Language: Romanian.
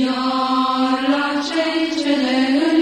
iar la cei ce ne